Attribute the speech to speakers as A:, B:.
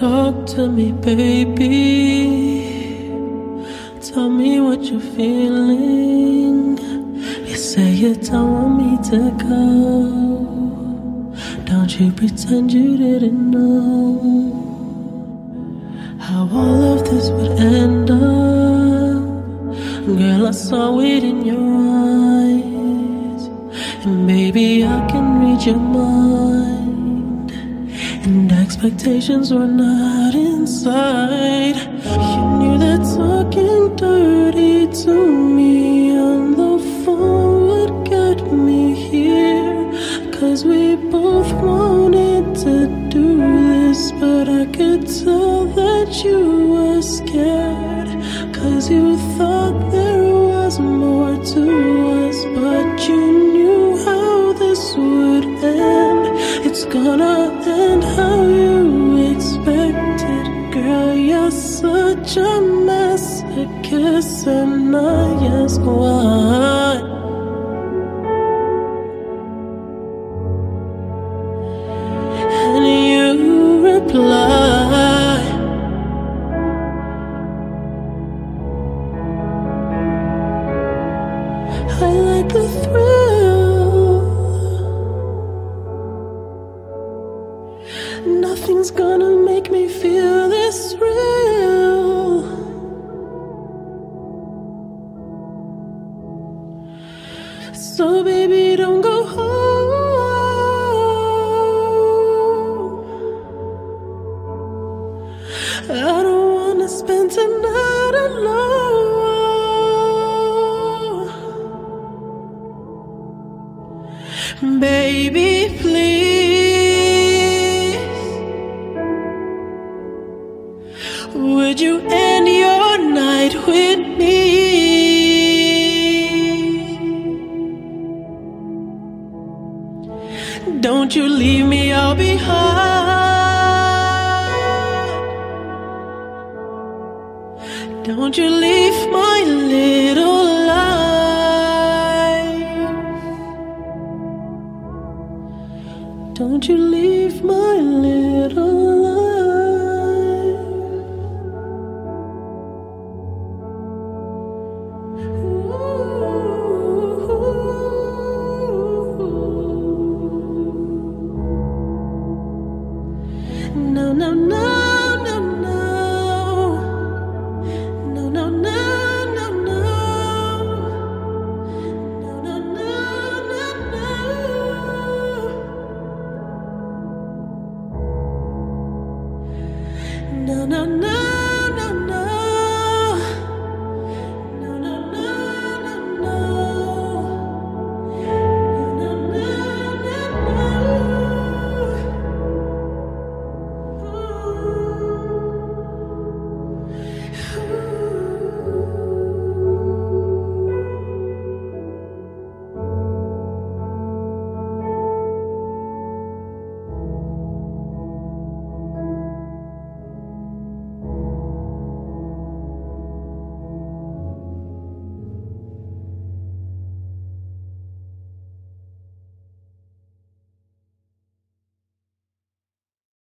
A: Talk to me, baby. Tell me what you're feeling. You say you don't want me to go. Don't you pretend you didn't know how all of this would end up. Girl, I saw it in your eyes. And baby, I can read your mind. Expectations were not inside. You knew that talking dirty to me on the phone would get me here. Cause we both wanted to do this, but I could tell that you were scared. Cause you thought there was more to us, but you knew how this would end. It's gonna mess. A kiss and I ask why. And you reply. I like the thrill. Nothing's gonna make me feel this real. So, baby, don't go home. I don't wanna spend tonight alone. Baby, please. Would you Don't you leave me all behind. Don't you leave my little life. Don't you leave my little no, no. no.